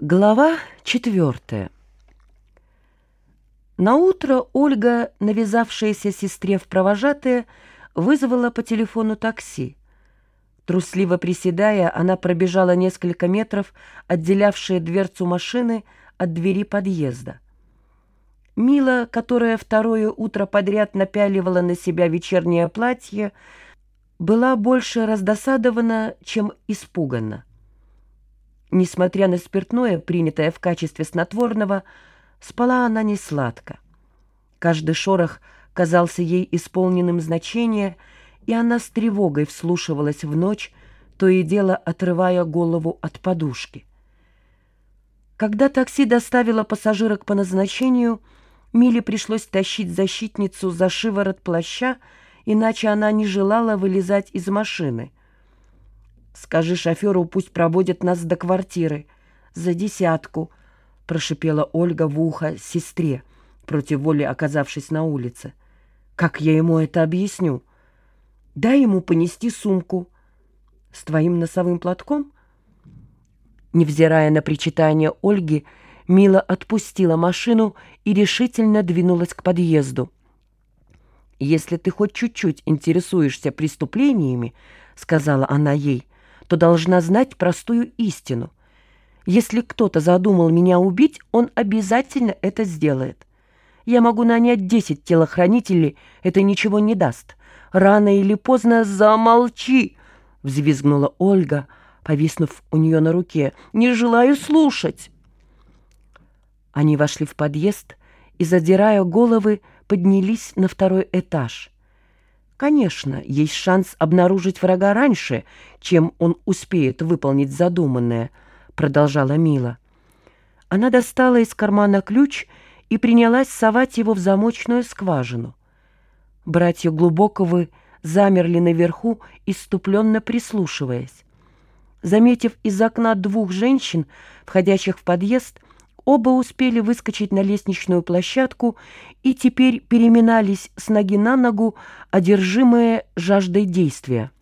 Глава четвертая. Наутро Ольга, навязавшаяся сестре в провожатые, вызвала по телефону такси. Трусливо приседая, она пробежала несколько метров, отделявшие дверцу машины от двери подъезда. Мила, которая второе утро подряд напяливала на себя вечернее платье, была больше раздосадована, чем испугана. Несмотря на спиртное, принятое в качестве снотворного, спала она не сладко. Каждый шорох казался ей исполненным значения, и она с тревогой вслушивалась в ночь, то и дело отрывая голову от подушки. Когда такси доставило пассажирок по назначению, Миле пришлось тащить защитницу за шиворот плаща, иначе она не желала вылезать из машины — Скажи шоферу, пусть проводит нас до квартиры. За десятку, — прошипела Ольга в ухо сестре, против воли оказавшись на улице. Как я ему это объясню? Дай ему понести сумку. С твоим носовым платком? Невзирая на причитание Ольги, Мила отпустила машину и решительно двинулась к подъезду. «Если ты хоть чуть-чуть интересуешься преступлениями, — сказала она ей, — то должна знать простую истину. Если кто-то задумал меня убить, он обязательно это сделает. Я могу нанять десять телохранителей, это ничего не даст. Рано или поздно замолчи, — взвизгнула Ольга, повиснув у нее на руке. «Не желаю слушать!» Они вошли в подъезд и, задирая головы, поднялись на второй этаж. Конечно, есть шанс обнаружить врага раньше, чем он успеет выполнить задуманное, продолжала Мила. Она достала из кармана ключ и принялась совать его в замочную скважину. Братья Глубоковы замерли наверху, иступленно прислушиваясь. Заметив из окна двух женщин, входящих в подъезд, Оба успели выскочить на лестничную площадку и теперь переминались с ноги на ногу, одержимые жаждой действия.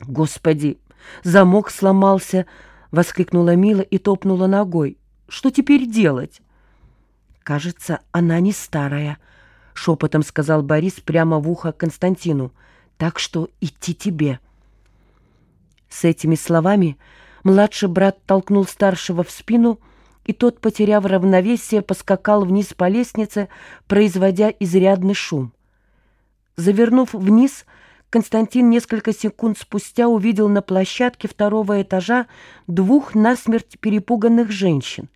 «Господи, замок сломался!» — воскликнула Мила и топнула ногой. «Что теперь делать?» «Кажется, она не старая», — шепотом сказал Борис прямо в ухо Константину. «Так что идти тебе». С этими словами младший брат толкнул старшего в спину — и тот, потеряв равновесие, поскакал вниз по лестнице, производя изрядный шум. Завернув вниз, Константин несколько секунд спустя увидел на площадке второго этажа двух насмерть перепуганных женщин.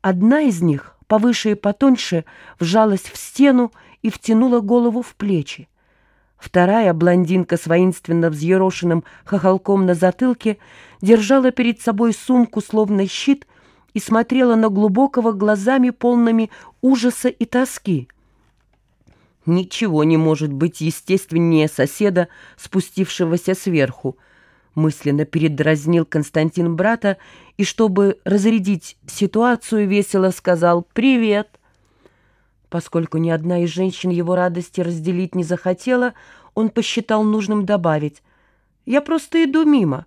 Одна из них, повыше и потоньше, вжалась в стену и втянула голову в плечи. Вторая, блондинка с воинственно взъерошенным хохолком на затылке, держала перед собой сумку, словно щит, и смотрела на глубокого глазами, полными ужаса и тоски. «Ничего не может быть естественнее соседа, спустившегося сверху», мысленно передразнил Константин брата и, чтобы разрядить ситуацию, весело сказал «Привет!». Поскольку ни одна из женщин его радости разделить не захотела, он посчитал нужным добавить «Я просто иду мимо.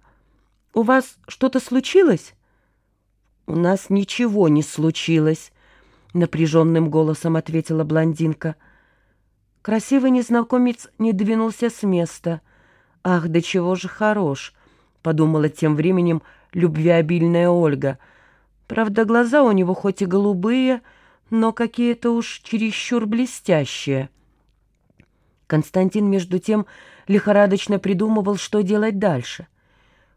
У вас что-то случилось?» «У нас ничего не случилось», — напряженным голосом ответила блондинка. Красивый незнакомец не двинулся с места. «Ах, да чего же хорош!» — подумала тем временем любвеобильная Ольга. Правда, глаза у него хоть и голубые, но какие-то уж чересчур блестящие. Константин, между тем, лихорадочно придумывал, что делать дальше.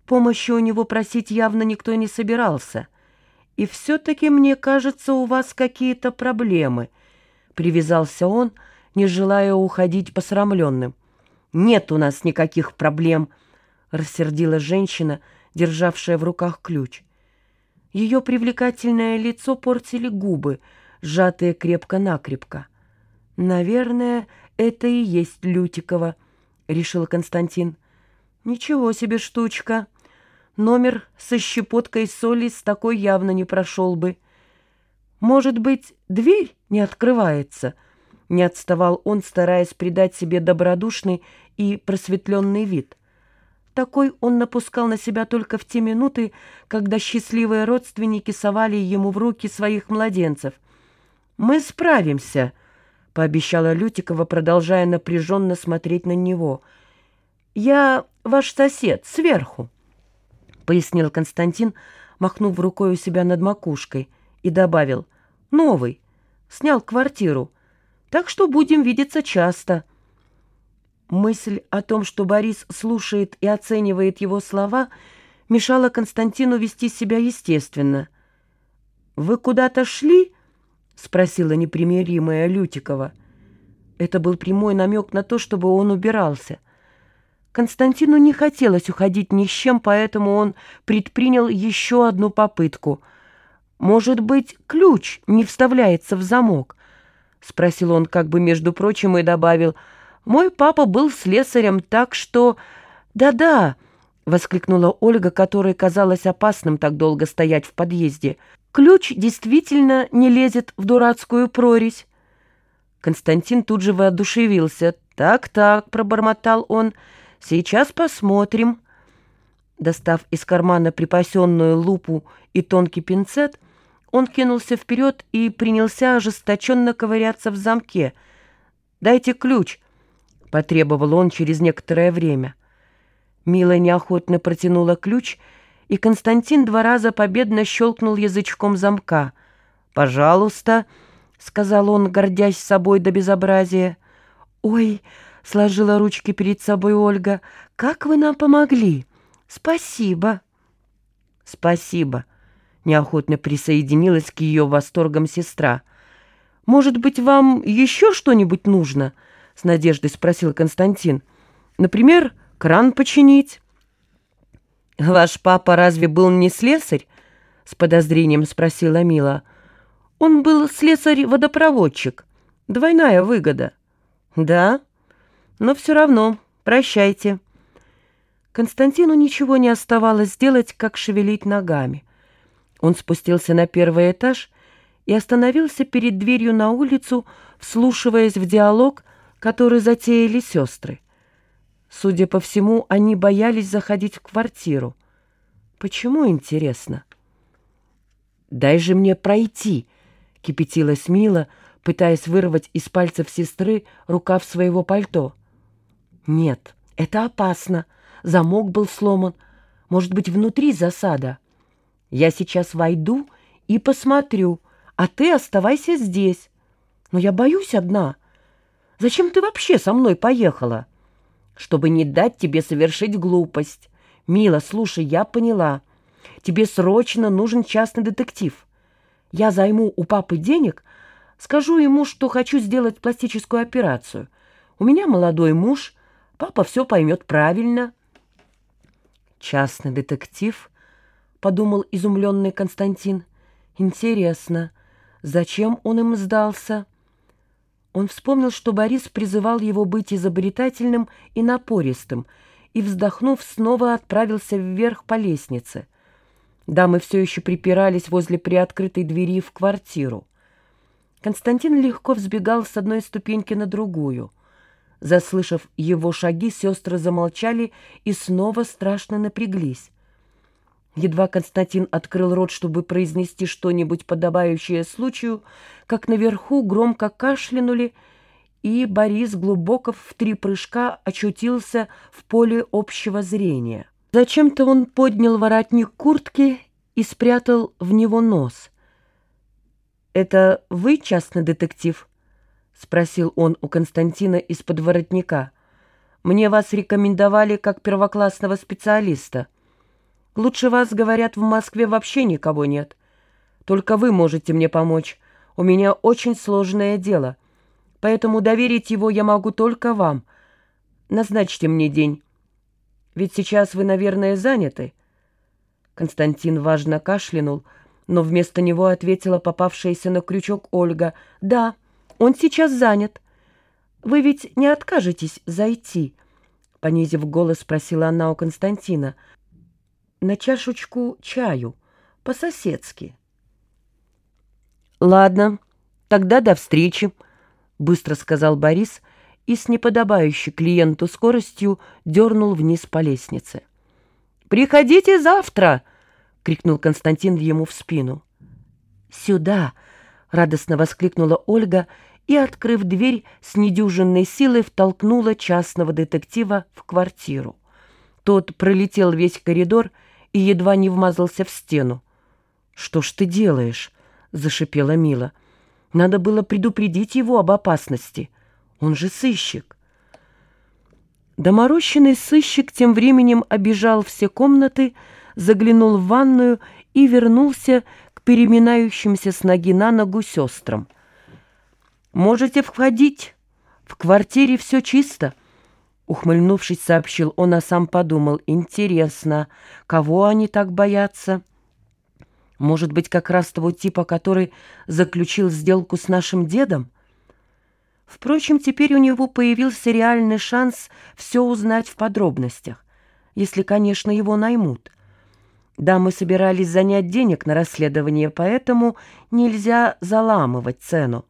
Помощи у него просить явно никто не собирался — и все-таки, мне кажется, у вас какие-то проблемы», — привязался он, не желая уходить посрамленным. «Нет у нас никаких проблем», — рассердила женщина, державшая в руках ключ. Ее привлекательное лицо портили губы, сжатые крепко-накрепко. «Наверное, это и есть Лютикова», — решил Константин. «Ничего себе штучка!» Номер со щепоткой соли с такой явно не прошел бы. Может быть, дверь не открывается? Не отставал он, стараясь придать себе добродушный и просветленный вид. такой он напускал на себя только в те минуты, когда счастливые родственники совали ему в руки своих младенцев. «Мы справимся», — пообещала Лютикова, продолжая напряженно смотреть на него. «Я ваш сосед, сверху», — пояснил Константин, махнув рукой у себя над макушкой, и добавил. «Новый. Снял квартиру. Так что будем видеться часто». Мысль о том, что Борис слушает и оценивает его слова, мешала Константину вести себя естественно. «Вы куда-то шли?» — спросила непримиримая Лютикова. Это был прямой намек на то, чтобы он убирался. Константину не хотелось уходить ни с чем, поэтому он предпринял еще одну попытку. «Может быть, ключ не вставляется в замок?» — спросил он как бы между прочим и добавил — мой папа был слесарем, так что... Да-да, воскликнула Ольга, которой казалось опасным так долго стоять в подъезде. Ключ действительно не лезет в дурацкую прорезь. Константин тут же воодушевился. «Так-так», — пробормотал он, — «сейчас посмотрим». Достав из кармана припасенную лупу и тонкий пинцет, он кинулся вперед и принялся ожесточенно ковыряться в замке. «Дайте ключ», — потребовал он через некоторое время. Мила неохотно протянула ключ, и Константин два раза победно щелкнул язычком замка. «Пожалуйста», — сказал он, гордясь собой до безобразия. «Ой», — сложила ручки перед собой Ольга, — «как вы нам помогли! Спасибо!» «Спасибо», — неохотно присоединилась к ее восторгам сестра. «Может быть, вам еще что-нибудь нужно?» с надеждой спросил Константин. Например, кран починить. Ваш папа разве был не слесарь? С подозрением спросила Мила. Он был слесарь-водопроводчик. Двойная выгода. Да? Но все равно, прощайте. Константину ничего не оставалось сделать, как шевелить ногами. Он спустился на первый этаж и остановился перед дверью на улицу, вслушиваясь в диалог который затеяли сестры. Судя по всему, они боялись заходить в квартиру. Почему, интересно? «Дай же мне пройти!» — кипятилась Мила, пытаясь вырвать из пальцев сестры рукав своего пальто. «Нет, это опасно. Замок был сломан. Может быть, внутри засада. Я сейчас войду и посмотрю, а ты оставайся здесь. Но я боюсь одна». Зачем ты вообще со мной поехала? Чтобы не дать тебе совершить глупость. Мила, слушай, я поняла. Тебе срочно нужен частный детектив. Я займу у папы денег, скажу ему, что хочу сделать пластическую операцию. У меня молодой муж, папа все поймет правильно. Частный детектив, подумал изумленный Константин. Интересно, зачем он им сдался? Он вспомнил, что Борис призывал его быть изобретательным и напористым, и, вздохнув, снова отправился вверх по лестнице. Дамы все еще припирались возле приоткрытой двери в квартиру. Константин легко взбегал с одной ступеньки на другую. Заслышав его шаги, сестры замолчали и снова страшно напряглись. Едва Константин открыл рот, чтобы произнести что-нибудь подобающее случаю, как наверху громко кашлянули, и Борис глубоко в три прыжка очутился в поле общего зрения. Зачем-то он поднял воротник куртки и спрятал в него нос. «Это вы частный детектив?» — спросил он у Константина из-под воротника. «Мне вас рекомендовали как первоклассного специалиста». Лучше вас, говорят, в Москве вообще никого нет. Только вы можете мне помочь. У меня очень сложное дело. Поэтому доверить его я могу только вам. Назначьте мне день. Ведь сейчас вы, наверное, заняты». Константин важно кашлянул, но вместо него ответила попавшаяся на крючок Ольга. «Да, он сейчас занят. Вы ведь не откажетесь зайти?» Понизив голос, спросила она у Константина на чашечку чаю, по-соседски. «Ладно, тогда до встречи», — быстро сказал Борис и с неподобающей клиенту скоростью дернул вниз по лестнице. «Приходите завтра!» — крикнул Константин ему в спину. «Сюда!» — радостно воскликнула Ольга и, открыв дверь, с недюжинной силой втолкнула частного детектива в квартиру. Тот пролетел весь коридор и едва не вмазался в стену. «Что ж ты делаешь?» — зашипела Мила. «Надо было предупредить его об опасности. Он же сыщик». Доморощенный сыщик тем временем обижал все комнаты, заглянул в ванную и вернулся переминающимся с ноги на ногу сестрам. «Можете входить. В квартире все чисто», — ухмыльнувшись, сообщил он, а сам подумал. «Интересно, кого они так боятся?» «Может быть, как раз того типа, который заключил сделку с нашим дедом?» Впрочем, теперь у него появился реальный шанс все узнать в подробностях, если, конечно, его наймут. Да, мы собирались занять денег на расследование, поэтому нельзя заламывать цену.